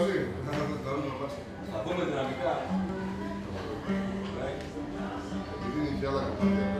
μαζί. Θα τα δούμε πάσα. Θα δυναμικά. Επειδή είναι και.